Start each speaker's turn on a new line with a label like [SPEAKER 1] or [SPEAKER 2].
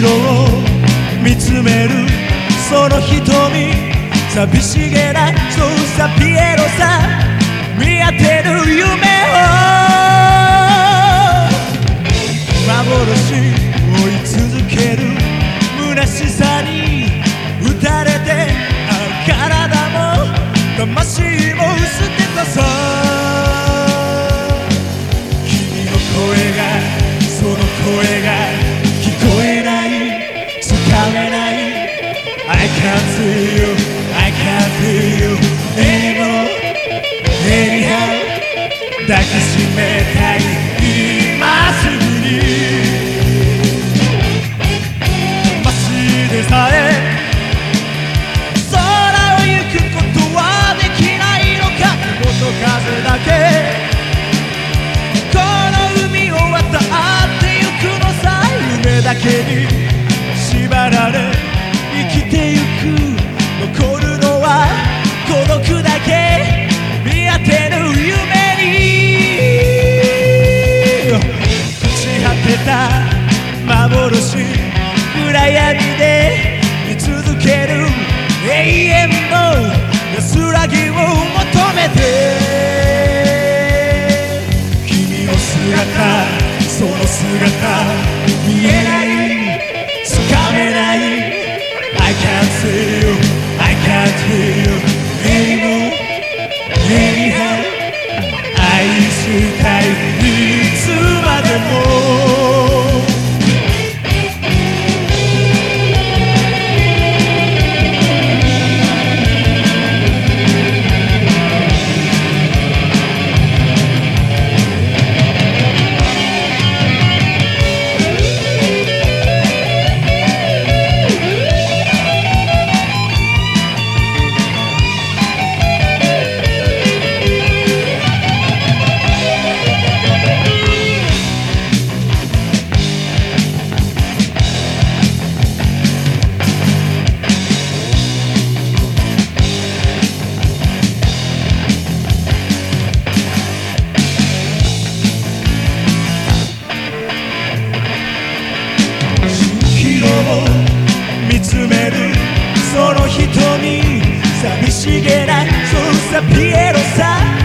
[SPEAKER 1] 色を見つめるその瞳。寂しげなそうさピエロさ見当てる夢を。風だけ。この海を渡ってゆくのさ夢だけに。縛られ生きてゆく。残るのは孤独だけ。見当てる夢に。朽ち果てた幻暗闇で見続ける永遠の安らぎを求めて。その姿見えない。つかめない。I can't see 見つめるその瞳。寂しげなそうさピエロさ。